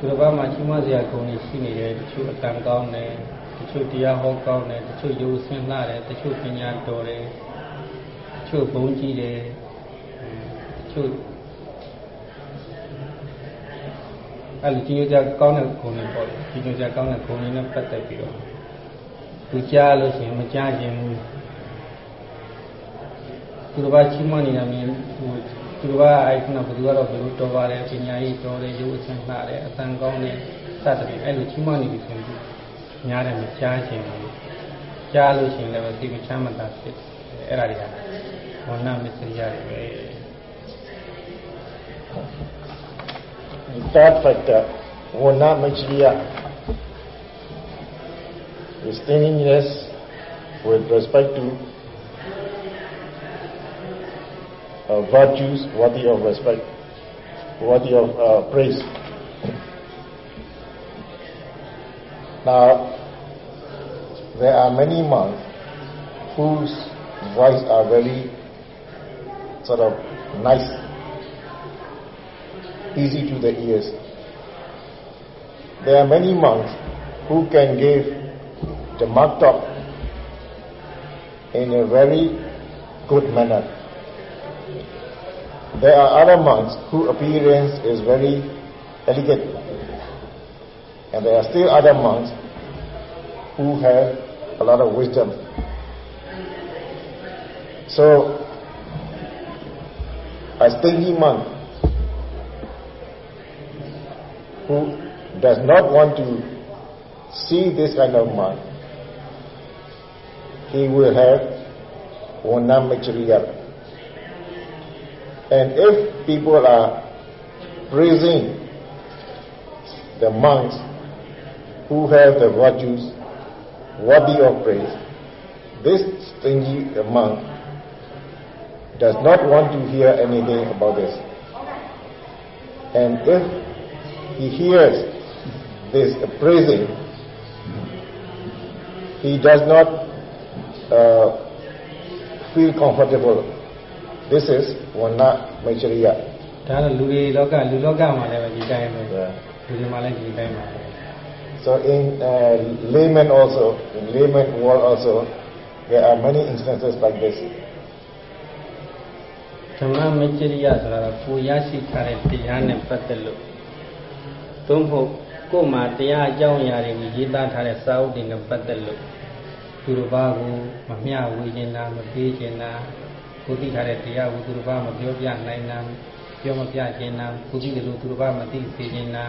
သူတစ်ပါးမှာချီးမွမ်းစရာဂုဏ်တွေရှိနေတယ်တချို့အတန်ကောင်းတယ်တချို့တရားဟောကောင်းတယ်တချို့ရိုးစင်းလှတယ်တချို့ပညာတော်တယ်တချို့ဘုန်းကြီးတယ်တချို့အဲ့လိုကြီးကြကောင်းတဲ့ဂုဏ်တွေပေါ့ကြီးကြကောင်းတဲ့ဂုဏ်တွေနဲ့ပတ်သက်ပြီးတော့သူကြားလို့ရှိရင်မကြားခြင်းဘူးသူတစ်ပါးချီးမွမ်းနေတာမြင်သူ သူတစ်ပါးအဲ့ခုနဘယ်သူကတော့ဘယ်လိုတော်ပါတယ်ပညာရေးတော်တယ်ရိုးအချင်းလှတယ်အတန်ကောင်းတယ်စသဖြင့်အဲ့လိုချီးမွမ်းနေပြီဆိုရင်ညားတယ်မကြားခြင်းဘူးကြားလို့ရှိရင်လည်းသိမချမ်းမသာဖြစ်အဲ့ဒါတွေကဝဏမစ္စရိယတွေပဲ The third factor, Vana Machriya, is stinginess with respect to uh, virtues worthy of respect, worthy of uh, praise. Now, there are many monks whose voice are very sort of nice, easy to the ears. There are many monks who can give the maktub in a very good manner. There are other monks whose appearance is very elegant. And there are still other monks who have a lot of wisdom. So, a stingy monk who does not want to see this kind of monk, he will have Vanamachariya. And if people are praising the monks who have the virtues worthy of praise, this stingy monk does not want to hear anything about this. And if he hears this praising, he does not uh, feel comfortable. This is Vana Machariya. ဒါတော့လူတွေလောကလူလောကမှာလည်းပဲဒီတိုင်းပဲလူတွေမှာလည်းဒီတိုင်းပါပဲ So in uh, layman also, in layman world also, there are many instances like this. ဓမ္မမจริယဆိုတာကကိုရရှိထားတဲ့တရားနဲ့ပတ်သက်လို့သို့မဟုတ်ကိုယ်မှာတရားအကြောင်းအရာတွေကိုရေးသားထားတဲ့စာအုပ်တွေနဲ့ပတ်သက်လို့သူတစ်ပါးကိုမမျှဝေခြင်းတာမပေးခြင်းတာ ကိုသိထားတဲ့တရားကိုသူတစ်ပါးမပြောပြနိုင်တာပြောမပြခြင်းတာကိုသိတယ်လို့သူတစ်ပါးမသိစေခြင်းတာ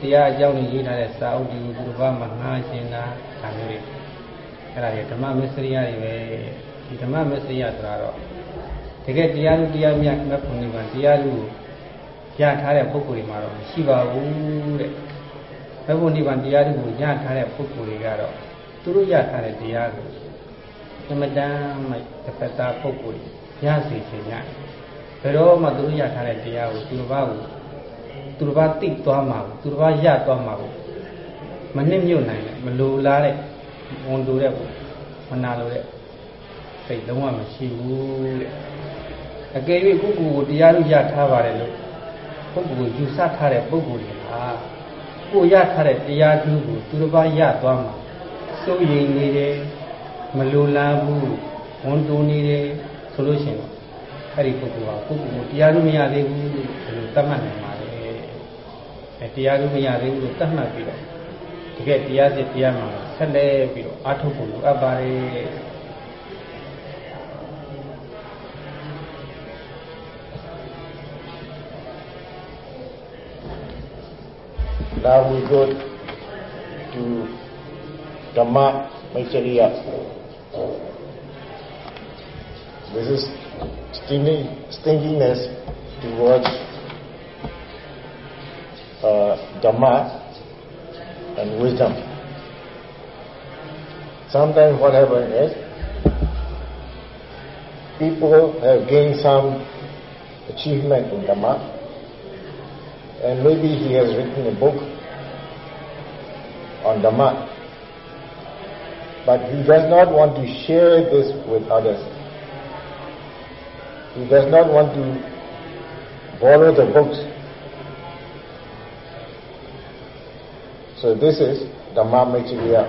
တရားအကြောင်းတွေရေးထားတဲ့စာအုပ်တွေကိုသူတစ်ပါးမငှားခြင်းတာဒါမျိုးတွေအဲ့ဒါတွေဓမ္မမစ္စရိယတွေပဲဒီဓမ္မမစ္စရိယဆိုတာတော့တကယ်တရားလူတရားမြတ်ငါခုနိဗ္ဗာန်တရားလူကိုရထားတဲ့ပုဂ္ဂိုလ်တွေမှာတော့မရှိပါဘူးတဲ့ဘုရားနိဗ္ဗာန်တရားလူကိုရထားတဲ့ပုဂ္ဂိုလ်တွေကတော့သူတို့ရထားတဲ့တရားကို အမတန်မှတစ်ဖက်သားပုဂ္ဂိုလ်ရစေခြင်းညဘယ်တော့မှသူတို့ရထားတဲ့တရားကိုသူတစ်ပါးကိုသူတစ်ပါးသိသွားမှာကိုသူတစ်ပါးရသွားမှာကိုမနစ်မြုပ်နိုင်တယ်မလိုလားတဲ့ဝန်လိုတဲ့မနာလိုတဲ့စိတ်လုံးဝမရှိဘူးတဲ့အကယ်၍ကိုယ့်ကိုယ်ကိုတရားလို့ရထားပါတယ်လို့ပုဂ္ဂိုလ်ကိုယူဆထားတဲ့ပုဂ္ဂိုလ်တွေဟာကိုယ်ရထားတဲ့တရားသူကိုသူတစ်ပါးရသွားမှာစိုးရိမ်နေတယ် မလိုလားဘူးဝန်တိုးနေတယ်ဆိုလို့ရှိရင်အဲ့ဒီပုဂ္ဂိုလ်ဟာပုဂ္ဂိုလ်ကိုတရားလို့မရသေးဘူးလို့ဘယ်လိုသတ်မှတ်နိုင်မှာလဲအဲတရားလို့မရသေးဘူးလို့သတ်မှတ်ပြီးတော့တကယ်တရားစစ်တရားမှာဆက်လက်ပြီးတော့အားထုတ်ဖို့လိုအပ်ပါတယ် Now we go to Dhamma Machariya. This is stingy, stinginess towards uh, Dhamma and wisdom. Sometimes what happens is people have gained some achievement in Dhamma and maybe he has written a book on Dhamma, but he does not want to share this with others. He does not want to borrow the books So this is Dhamma Machariya.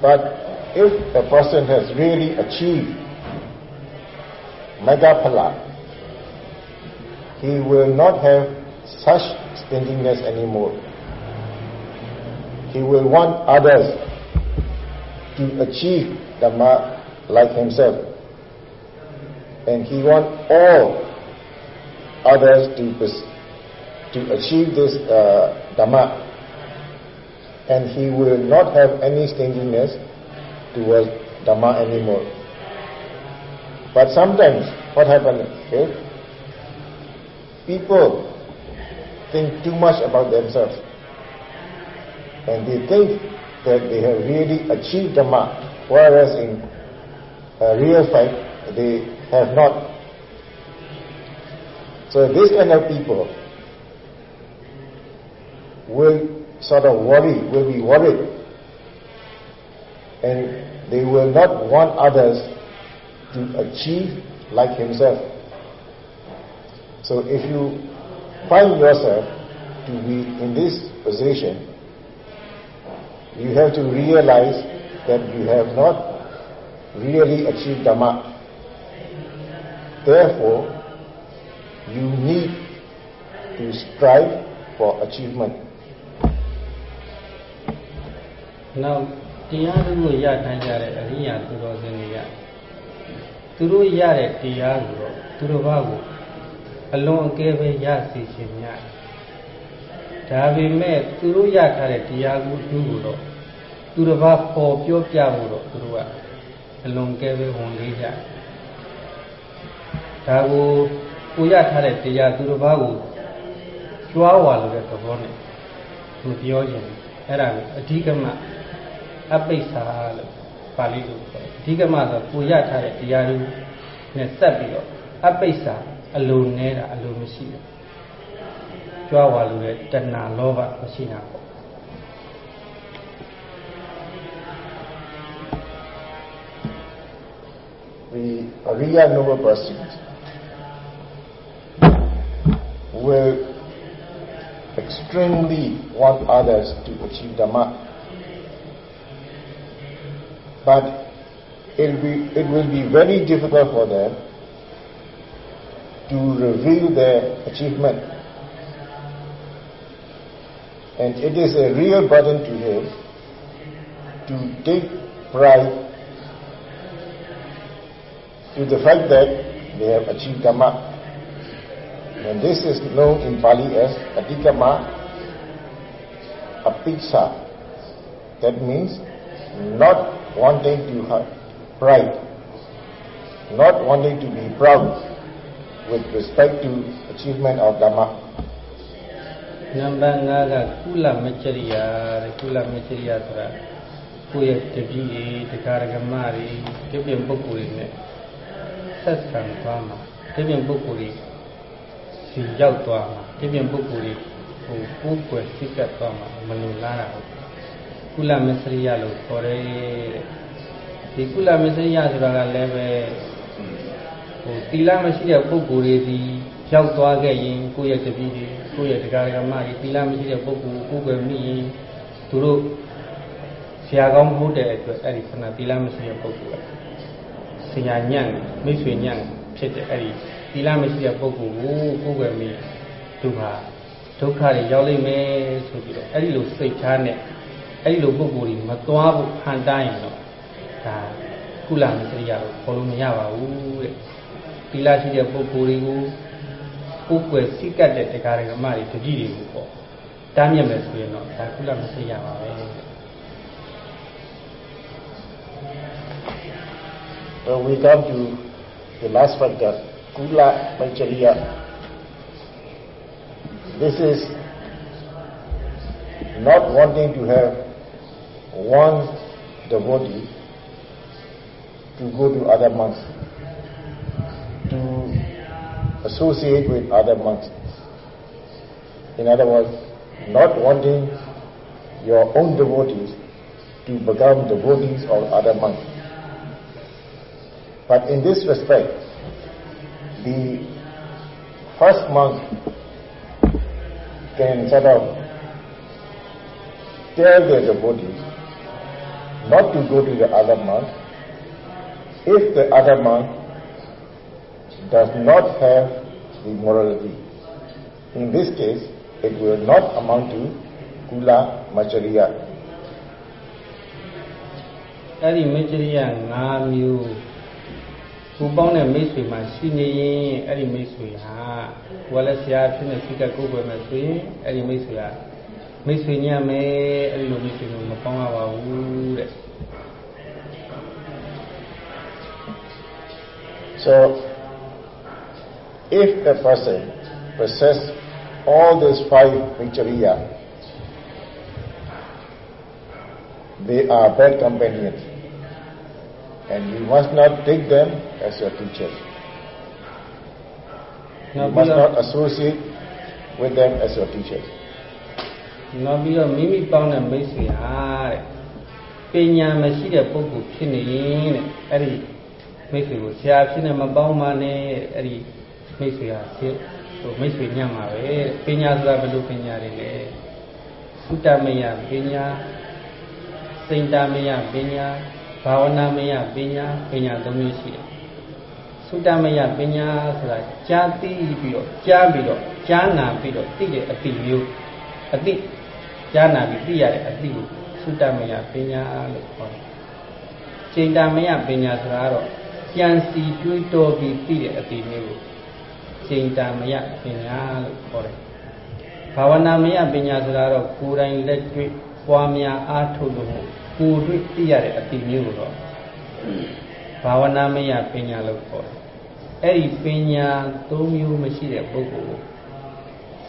But if a person has really achieved Maggaphala, he will not have such stinginess anymore. He will want others to achieve Dhamma like himself. And he wants all others to, to achieve this uh, Dhamma. And he will not have any stinginess towards Dhamma anymore. But sometimes what happens people think too much about themselves. And they think that they have really achieved the mark, whereas in uh, real fact they have not. So this kind of people will sort of worry, will be worried, and they will not want others to achieve like himself. So if you find yourself to be in this position, you have to realize that you have not really achieved Dhamma. Therefore, you need to strive for achievement. Now, တရားတို့ရထိုင်ကြတဲ့အရိယာသူတော်စင်တွေကသူတို့ရတဲ့တရားကိုတော့သူတို့ဘာကိုအလွန်အကဲပဲရစီရှင်များ ဒါပေမဲ့သူတို့ရထားတဲ့တရားကိုသူ့ကိုတော့သူတစ်ပါးပေါ်ပြောပြဖို့တော့သူတို့ကအလွန်ကဲပဲဝန်လေးကြဒါကိုကိုရထားတဲ့တရားသူတစ်ပါးကိုကြွားဝါလို့တဲ့သဘောနဲ့သူပြောခြင်းအဲ့ဒါကိုအဓိကမအပိစ္ဆာလို့ပါဠိလိုခေါ်တယ်အဓိကမဆိုကိုရထားတဲ့တရားတွေနဲ့ဆက်ပြီးတော့အပိစ္ဆာအလိုနေတာအလိုမရှိဘူး ကြွားဝါလို့တဲ့တဏှာလောဘမရှိတာပေါ့ the Ariya noble persons will extremely want others to achieve Dhamma. But it will, be, it will be very difficult for them to reveal their achievement. and it is a real burden to him to take pride to the fact that they have achieved Dhamma. And this is known in Pali as Adhigama Appiccha. That means not wanting to have pride, not wanting to be proud with respect to achievement of Dhamma. နံပါတ်5ကကုလမကျရိယာတဲ့ကုလမကျရိယာဆိုတာကိုယ့်ရဲ့တပည့်တွေတရားဓမ္မတွေဒီပြင်ပုဂ္ဂိုလ်တွေနဲ့ဆက်ဆံသွားမှာဒီပြင်ပုဂ္ဂိုလ်တွေစီရောက်သွားမှာဒီပြင်ပုဂ္ဂိုလ်တွေဟိုကိုယ်ွယ်စိတ်ကပ်သွားမှာမလိုလားတာဟုတ်ကုလမစ္စရိယလို့ခေါ်တယ်တဲ့ဒီကုလမစ္စရိယဆိုတာကလည်းပဲဟိုသီလမရှိတဲ့ပုဂ္ဂိုလ်တွေဒီ ရောက်သွားခဲ့ရင်ကိုယ့်ရဲ့တပည့်တွေကိုယ့်ရဲ့တရားဓမ္မတွေသီလမရှိတဲ့ပုဂ္ဂိုလ်ကိုယ်ွယ်မိရင်သူတို့ဆရာကောင်းမဟုတ်တဲ့အတွက်အဲ့ဒီခဏသီလမရှိတဲ့ပုဂ္ဂိုလ်ကဆရာညံ့မိတ်ဆွေညံ့ဖြစ်တဲ့အဲ့ဒီသီလမရှိတဲ့ပုဂ္ဂိုလ်ကိုကိုယ်ွယ်မိသူဟာဒုက္ခတွေရောက်လိမ့်မယ်ဆိုပြီးတော့အဲ့ဒီလိုစိတ်ထားနဲ့အဲ့ဒီလိုပုဂ္ဂိုလ်ကြီးမသွားဘူးဟန်တိုင်းတော့ဒါကုလမစ္စရိယကိုခေါ်လို့မရပါဘူးတဲ့သီလရှိတဲ့ပုဂ္ဂိုလ်တွေကို ကိုယ်ွယ်စိတ်ကတ်တဲ့တရားဓမ္မတွေတတိတွေကိုပေါ့တားမြစ်မယ်ဆိုရင်တော့ဒါကုလမစ္စရိယပါပဲ So we come to the last factor, Kula Manchariya. This is not wanting to have one devotee to go to other monks, to associate with other monks. In other words, not wanting your own devotees to become devotees of other monks. But in this respect, the first monk can sort of tell their devotees not to go to the other monk if the other monk does not have the morality. In this case, it will not amount to kula machariya. အဲ့ဒီမစ္စရိယ၅မျိုးကိုပေါင်းတဲ့မိတ်ဆွေမှာရှိနေရင်အဲ့ဒီမိတ်ဆွေဟာကိုယ်လည်းဆရာဖြစ်နေစိတ်ကကိုယ်ပဲမဲ့ဆိုရင်အဲ့ဒီမိတ်ဆွေဟာမိတ်ဆွေညံ့မယ်အဲ့ဒီလိုမိတ်ဆွေမျိုးမပေါင်းရပါဘူးတဲ့ So, if a person possess all these five vichariya, they are bad companions. And you must not take them as your teachers. You နောက် must ပြီးတော့ not associate with them as your teachers. နောက်ပြီးတော့မိမိပေါင်းတဲ့မိတ်ဆွေဟာတဲ့ပညာမရှိတဲ့ပုဂ္ဂိုလ်ဖြစ်နေရင်တဲ့အဲ့ဒီမိတ်ဆွေကိုဆရာဖြစ်နေမပေါင်းပါနဲ့အဲ့ဒီ မိတ်ဆွေဟာဖြစ်ဟိုမိတ်ဆွေညံ့မှာပဲတဲ့ပညာဆိုတာဘယ်လိုပညာတွေလဲသုတမယပညာစိန်တမယပညာဘာဝနာမယပညာပညာသုံးမျိုးရှိတယ်သုတမယပညာဆိုတာကြားသိပြီးတော့ကြားပြီးတော့ကြားနာပြီးတော့သိတဲ့အတိမျိုးအတိကြားနာပြီးသိရတဲ့အတိကိုသုတမယပညာလို့ခေါ်တယ်။စိန်တမယပညာဆိုတာကတော့ကြံစီတွေးတောပြီးသိတဲ့အတိမျိုးကို စိန်တမယပညာလို့ခေါ်တယ်။ဘာဝနာမယပညာဆိုတာကတော့ကိုယ်တိုင်လက်တွေ့ပွားများအားထုတ်လို့ကိုယ်တွေ့သိရတဲ့အတိမျိုးကိုတော့ဘာဝနာမယပညာလို့ခေါ်တယ်။အဲ့ဒီပညာ၃မျိုးမရှိတဲ့ပုဂ္ဂိုလ်ကို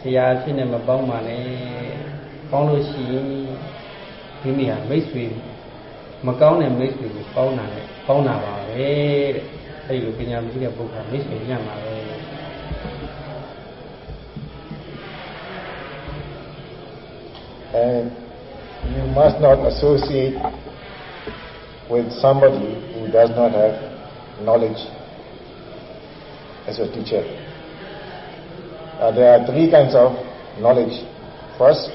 ဆရာဖြစ်နေမပေါင်းပါနဲ့ပေါင်းလို့ရှိရင်မိမိဟာမိတ်ဆွေမကောင်းတဲ့မိတ်ဆွေကိုပေါင်းတာနဲ့ပေါင်းတာပါပဲတဲ့အဲ့ဒီလိုပညာမရှိတဲ့ပုဂ္ဂိုလ်ကမိတ်ဆွေညံ့ပါပဲ And you must not associate with somebody who does not have knowledge as your teacher. Uh, there are three kinds of knowledge. First,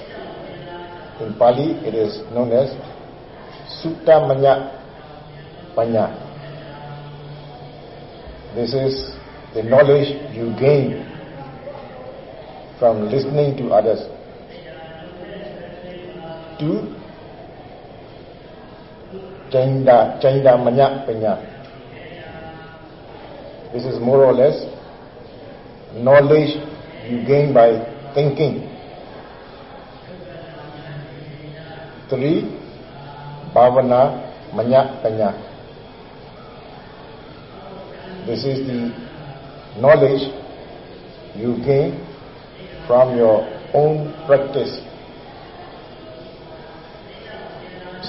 in Pali, it is known as Sutta Manya Panya. This is the knowledge you gain from listening to others. Two, Chainda, Chainda Manya Panya. This is more or less knowledge you gain by thinking. Three, Bhavana Manya Panya. This is the knowledge you gain from your own practice.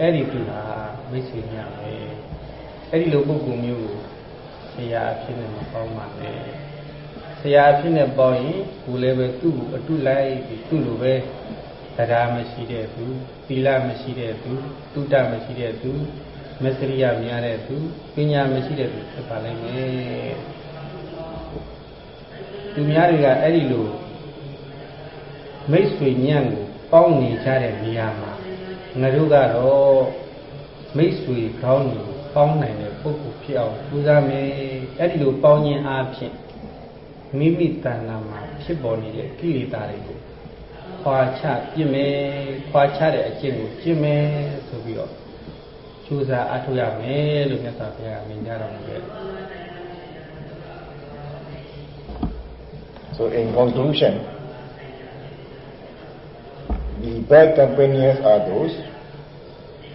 အဲ့ဒီသူဟာမိတ်ဆွေများပဲအဲ့ဒီလိုပုဂ္ဂိုလ်မျိုးကိုဆရာအဖြစ်နဲ့မပေါင်းပါနဲ့ဆရာအဖြစ်နဲ့ပေါင်းရင်ကိုယ်လည်းပဲသူ့ကိုအတုလိုက်ပြီးသူ့လိုပဲတရားမရှိတဲ့သူသီလမရှိတဲ့သူတုဒ္ဒမရှိတဲ့သူမစ္စရိယများတဲ့သူပညာမရှိတဲ့သူဖြစ်ပါလိမ့်မယ်သူများတွေကအဲ့ဒီလိုမိတ်ဆွေညံ့ကိုပေါင်းနေကြတဲ့နေရာမှာ ငါတို့ကတော့မိတ်ဆွေကောင်းကိုပေါင်းနိုင်တဲ့ပုဂ္ဂိုလ်ဖြစ်အောင်ကြိုးစားမယ်အဲ့ဒီလိုပေါင်းခြင်းအပြင်မိမိတဏ္ဍာမှာဖြစ်ပေါ်နေတဲ့ကိလေသာတွေကိုခွာချပြစ်မယ်ခွာချတဲ့အကျင့်ကိုကျင့်မယ်ဆိုပြီးတော့ကြိုးစားအထောက်ရမယ်လို့မြတ်စွာဘုရားကမြင်ကြတော်မူခဲ့တယ် So in conclusion, the bad companions are those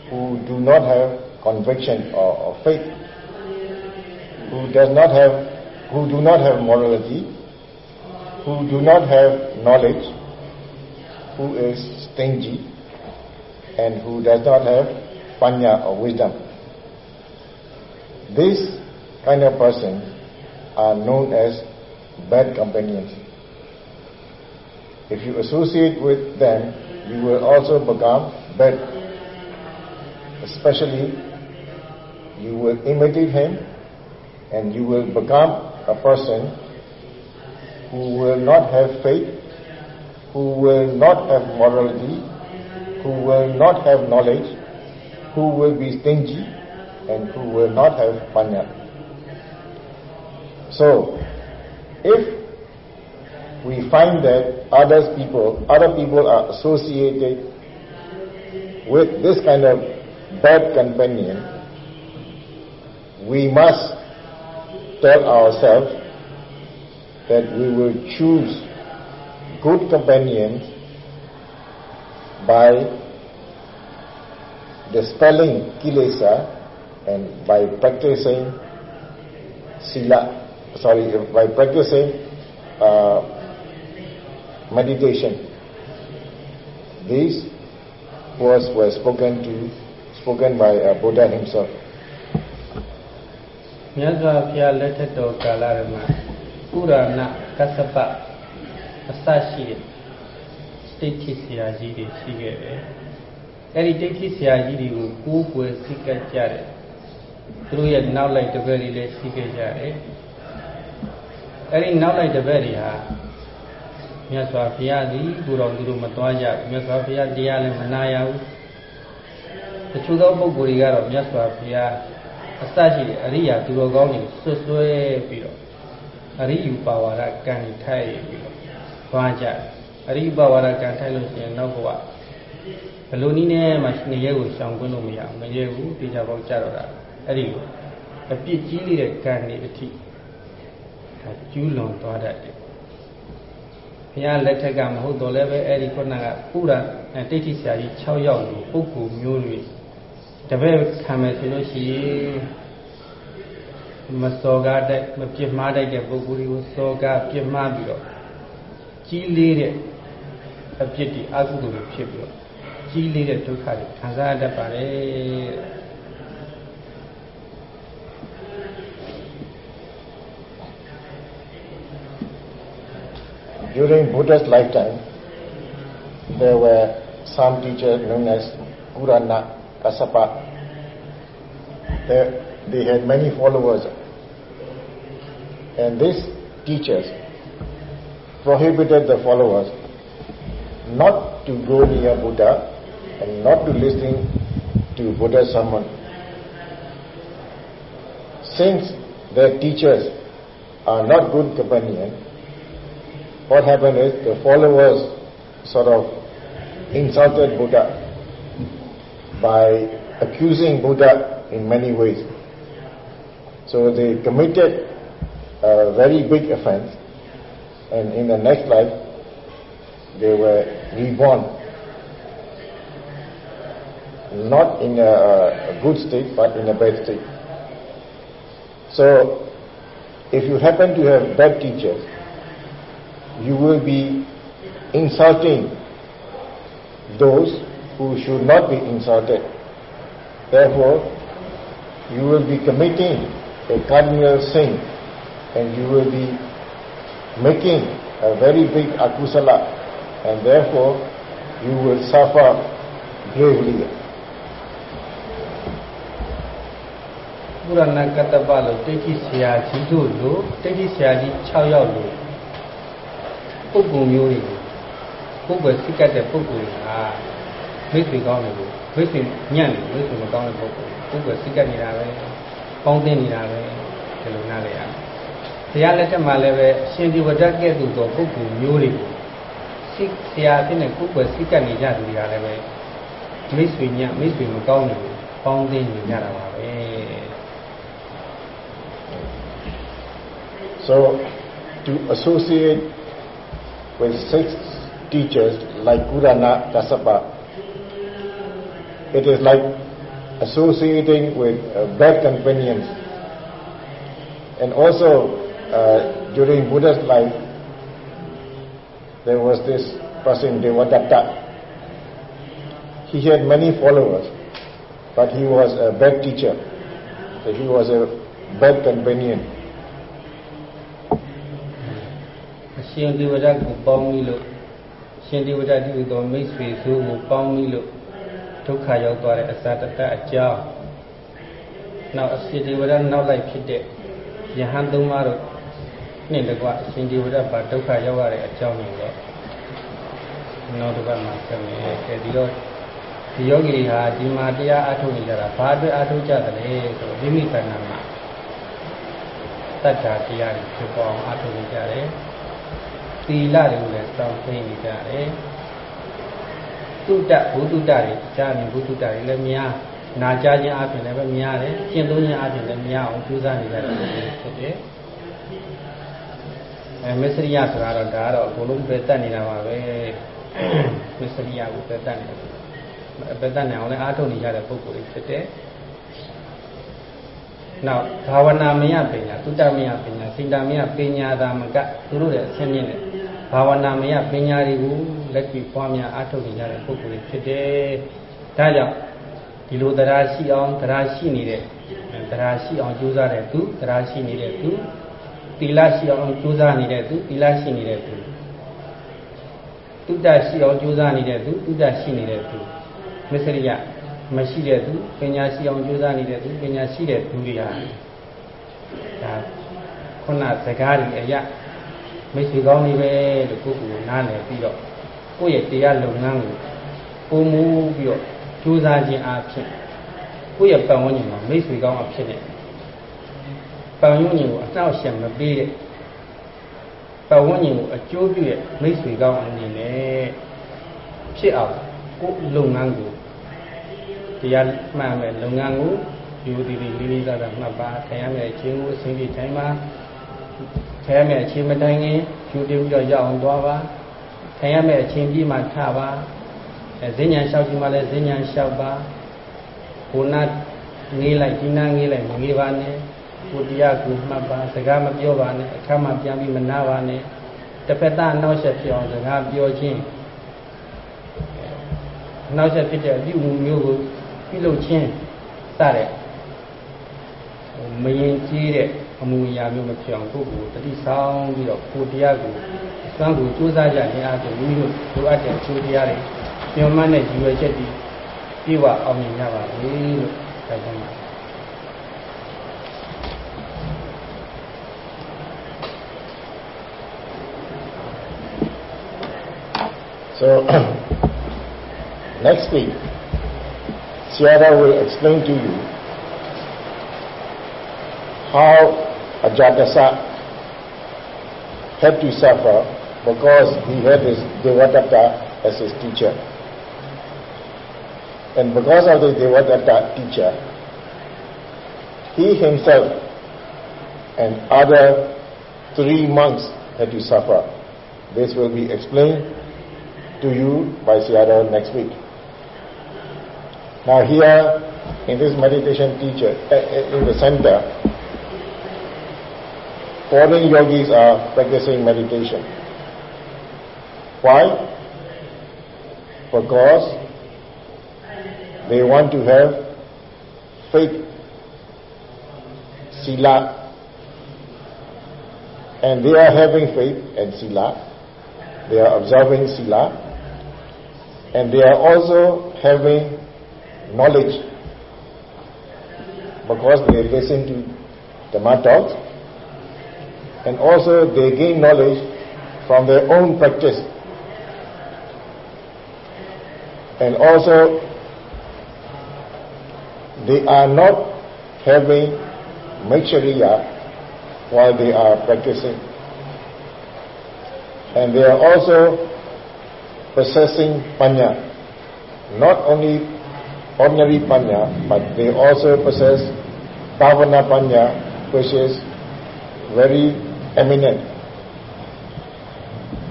who do not have conviction or, or faith, who does not have, who do not have morality, who do not have knowledge, who is stingy, and who does not have panya or wisdom. This kind of person are known as bad companions. If you associate with them, you will also become bad. Especially, you will imitate him and you will become a person who will not have faith, who will not have morality, who will not have knowledge, who will be stingy, and who will not have panya. So, if we find that others people, other people are associated with this kind of bad companion, we must tell ourselves that we will choose good companions by dispelling kilesa and by practicing sila, sorry, by practicing uh, meditation. These words were spoken to, spoken by uh, Buddha himself. မြတ်စွာဘုရားလက်ထက်တော်ကာလတွေမှာကုရဏကသပအစရှိတဲ့တိဋ္ဌိဆရာကြီးတွေရှိခဲ့တယ်။အဲဒီတိဋ္ဌိဆရာကြီးတွေကိုကိုးကွယ်စိတ်ကပ်ကြတယ်။သူတို့ရဲ့နောက်လိုက်တပည့်တွေလည်းရှိခဲ့ကြတယ်။အဲဒီနောက်လိုက်တပည့်တွေဟာ မြတ်စွာဘုရားသည်ကိုယ်တော်သူတို့မသွားကြဘူးမြတ်စွာဘုရားတရားလည်းမနာရဘူး။တချို့သောပုဂ္ဂိုလ်တွေကတော့မြတ်စွာဘုရားအစရှိတဲ့အရိယာသူတော်ကောင်းတွေဆွဆွဲပြီးတော့အရိယူပါဝါဒကံထိုက်ပြီးတော့သွားကြတယ်အရိယူပါဝါဒကံထိုက်လို့ရှိရင်နောက်ဘဝဘယ်လိုနည်းနဲ့မှနေရဲကိုရှောင်ကွင်းလို့မရဘူးမရဲဘူးတေချာပေါက်ကြတော့တာအဲ့ဒီကိုအပြစ်ကြီးလေးတဲ့ကံတွေအထိဒါကျူးလွန်သွားတတ်တယ် ဘုရားလက်ထက်ကမဟုတ်တော့လည်းပဲအဲ့ဒီခုနကပုရတိဋ္ဌိဆရာကြီး6ယောက်လိုပုဂ္ဂိုလ်မျိုးတွေတပည့်ခံမယ်ဆိုလို့ရှိရင်မစောကားတဲ့မပြစ်မှားတဲ့ပုဂ္ဂိုလ်တွေကိုစောကားပြစ်မှားပြီးတော့ကြီးလေးတဲ့အပြစ်တွေအကုသိုလ်တွေဖြစ်ပြီးတော့ကြီးလေးတဲ့ဒုက္ခတွေခံစားရတတ်ပါတယ် During Buddha's lifetime, there were some teachers known as Purana Kassapa. They, they had many followers. And these teachers prohibited the followers not to go near Buddha and not to listen to Buddha's sermon. Since their teachers are not good companions, what happened is the followers sort of insulted Buddha by accusing Buddha in many ways. So they committed a very big offense and in the next life they were reborn. Not in a, a good state but in a bad state. So if you happen to have bad teachers, you will be insulting those who should not be insulted. Therefore, you will be committing a cardinal sin and you will be making a very big akusala and therefore you will suffer gravely. ပုရဏကတ္တပလို့တိဋ္ဌိဆရာကြီးတို့လိုတိဋ္ဌိဆရာကြီး6ယောက်လို ပုဂ္ဂိုလ်မျိုးတွေကိုပုဂ္ဂိုလ်စိတ်ကတဲ့ပုဂ္ဂိုလ်ဟာမိတ်ဆွေကောင်းတယ်လို့မိတ်ဆွေညံ့တယ်မိတ်ဆွေမကောင်းတဲ့ပုဂ္ဂိုလ်ပုဂ္ဂိုလ်စိတ်ကနေတာပဲပေါင်းသိနေတာပဲဒီလိုနားလေရတရားလက်ထက်မှာလည်းပဲရှင်ဒီဝဒကဲ့သို့သောပုဂ္ဂိုလ်မျိုးတွေကိုစိတ်ဆရာအဖြစ်နဲ့ပုဂ္ဂိုလ်စိတ်ကနေကြသူတွေကလည်းပဲမိတ်ဆွေညံ့မိတ်ဆွေမကောင်းတယ်ပေါင်းသိနေကြတာပါပဲ So, to associate with six teachers like Purana Kassapa, it is like associating with uh, bad companions. And also, uh, during Buddha's life, there was this person Devadatta. he had many followers, but he was a bad teacher. So he was a bad companion. ရှင်ဒီဝရကိုပေါင်းပြီးလို့ရှင်ဒီဝရတိသောမိတ်ဆွေဆိုးကိုပေါင်းပြီးလို့ဒုက္ခရောက်သွားတဲ့အစာတတအကြောင်းနောက်အရှင်ဒီဝရနောက်လိုက်ဖြစ်တဲ့ယဟန်သုံးပါးတို့နှင့်တကွအရှင်ဒီဝရပါဒုက္ခရောက်ရတဲ့အကြောင်းတွေတော့နောက်တစ်ပတ်မှာဆက်မယ်။အဲဒီတော့ဒီယောဂီတွေဟာဒီမှာတရားအထုတ်နေကြတာဘာအတွက်အထုတ်ကြသလဲဆိုတော့မိမိခန္ဓာမှာတတ္တာတရားတွေဖြစ်ပေါ်အောင်အထုတ်နေကြတယ်။ သီလတွေကိုလည်းစောင့်သိနေကြတယ်။တုတ္တဘုဒ္ဓတတွေကြားနေဘုဒ္ဓတတွေလည်းများနာကြားခြင်းအပြင်လည်းပဲများတယ်။ကျင့်သုံးခြင်းအပြင်လည်းများအောင်ကြိုးစားနေကြတယ်ဖြစ်တယ်။အဲမစ္စရိယဆိုတာတော့ဒါကတော့အကုန်လုံးပဲတတ်နေတာပါပဲမစ္စရိယကိုပဲတတ်နေတယ်ပဲတတ်နေအောင်လည်းအားထုတ်နေကြတဲ့ပုဂ္ဂိုလ်တွေဖြစ်တယ်နောက်ဘာဝနာမယပညာသုတမယပညာစိတ္တမယပညာသာမကသူတို့ရဲ့အဆင့်မြင့်တဲ့ ဘာဝနာမယပညာတွေကိုလက်ပြီးပွားများအားထုတ်နေကြတဲ့ပုဂ္ဂိုလ်တွေဖြစ်တယ်ဒါကြောင့်ဒီလိုတရားရှိအောင်တရားရှိနေတဲ့တရားရှိအောင်ကြိုးစားတဲ့သူတရားရှိနေတဲ့သူသီလရှိအောင်ကြိုးစားနေတဲ့သူသီလရှိနေတဲ့သူတုတ္တရှိအောင်ကြိုးစားနေတဲ့သူတုတ္တရှိနေတဲ့သူမစ္စရိယမရှိတဲ့သူပညာရှိအောင်ကြိုးစားနေတဲ့သူပညာရှိတဲ့သူတွေဟာဒါခုနစကားတွေအရာ မိတ်ဆွေကောင်းတွေပဲလို့ကိုယ့်ကိုယ်နားလည်ပြီးတော့ကိုယ့်ရဲ့တရားလုပ်ငန်းကိုပုံမူပြီးတော့ကြိုးစားခြင်းအဖြစ်ကိုယ့်ရဲ့ပတ်ဝန်းကျင်မှာမိတ်ဆွေကောင်းအဖြစ်နဲ့ပတ်ဝန်းကျင်ကိုအနှောက်အယှက်မပေးတဲ့ပတ်ဝန်းကျင်ကိုအကျိုးပြုတဲ့မိတ်ဆွေကောင်းအနေနဲ့ဖြစ်အောင်ကိုယ်လုပ်ငန်းကိုတရားမှန်မဲ့လုပ်ငန်းကိုယူတည်တည်လေးလေးစားစားမှတ်ပါထိုင်ရမယ့်အချင်းကိုအစဉ်ပြေထိုင်ပါ ထိုင်ရမယ့်အချင်းမတိုင်ခင်ယူတည်ပြီးတော့ရအောင်သွားပါထိုင်ရမယ့်အချင်းပြီးမှထပါအဲဈဉ္ညာလျှောက်ကြည့်မှလည်းဈဉ္ညာလျှောက်ပါဘုနာငေးလိုက်ဒီနာငေးလိုက်မငေးပါနဲ့ကိုတရားကိုမှတ်ပါစကားမပြောပါနဲ့အခါမှပြန်ပြီးမနာပါနဲ့တစ်ဖက်သားနောက်ဆက်ဖြစ်အောင်စကားပြောခြင်းနောက်ဆက်ဖြစ်တဲ့အပြုအမူမျိုးကိုပြုလုပ်ခြင်းစတဲ့မရင်ကြီးတဲ့ အမူအရာမျိုးမဖြစ်အောင်ကိုယ့်ကိုယ်တတိဆောင်ပြီးတော့ကိုတရားကိုစမ်းကိုစူးစမ်းကြခြင်းအပြင်မိမိတို့လိုအပ်တဲ့အကျိုးတရားတွေညွန်မှန်းတဲ့ရည်ရွယ်ချက်တွေပြည့်ဝအောင်မြင်ကြပါလေလို့တိုက်တွန်းပါတယ် So, next week, Sierra will explain to you how Ajatasa had to suffer because he had his Devadatta as his teacher. And because of the Devadatta teacher, he himself and other three monks had to suffer. This will be explained to you by Sayadaw next week. Now here in this meditation teacher, uh, in the center, foreign yogis are practicing meditation. Why? Because they want to have faith, sila, and they are having faith and sila. They are observing sila, and they are also having knowledge because they listen to the talks and also they gain knowledge from their own practice and also they are not having machariya while they are practicing and they are also possessing panya. Not only ordinary panya, but they also possess bhavana panya, which is very eminent.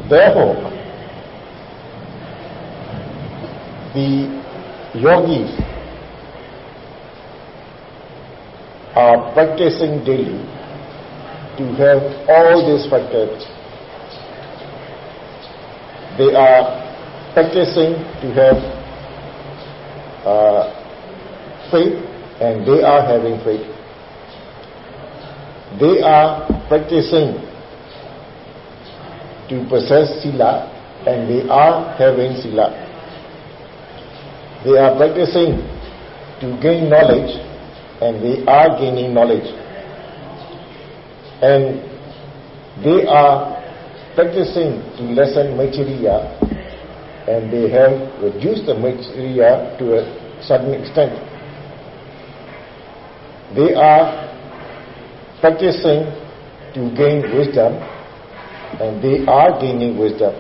Therefore, the yogis are practicing daily to have all these factors. They are practicing to have uh, faith and they are having faith. They are practicing to possess sila and they are having sila. They are practicing to gain knowledge and they are gaining knowledge. And they are practicing to lessen machariya and they have reduced the machariya to a certain extent. They are practicing to gain wisdom and they are gaining wisdom.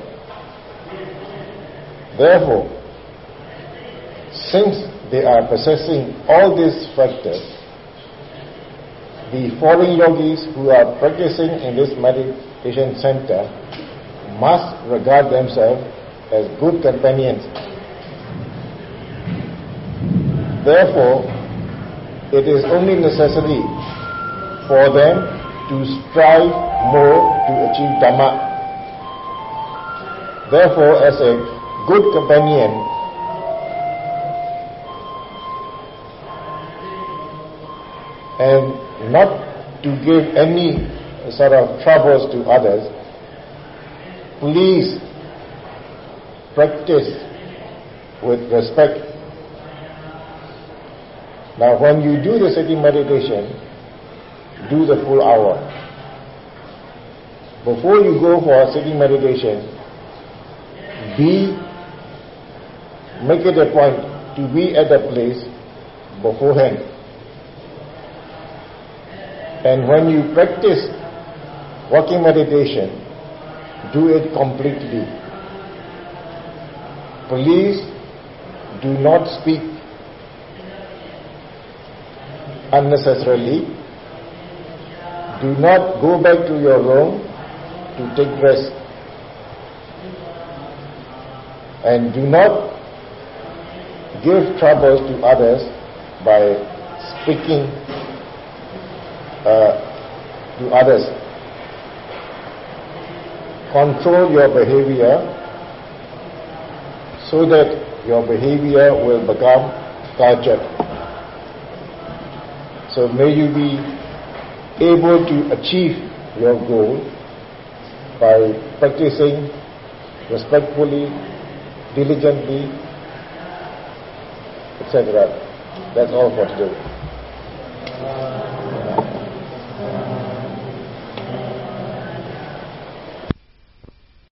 Therefore, since they are possessing all these factors, the foreign yogis who are practicing in this meditation center must regard themselves as good companions. Therefore, it is only necessary for them to strive more to achieve Dhamma. Therefore, as a good companion, and not to give any sort of troubles to others, please practice with respect. Now, when you do the sitting meditation, do the full hour. Before you go for sitting meditation, be, make it a point to be at the place beforehand. And when you practice walking meditation, do it completely. Please do not speak unnecessarily. Do not go back to your room to take rest. And do not give trouble to others by speaking uh, to others. Control your behavior so that your behavior will become cultured. So may you be able to achieve your goal by practicing respectfully, diligently, etc. That's all for today.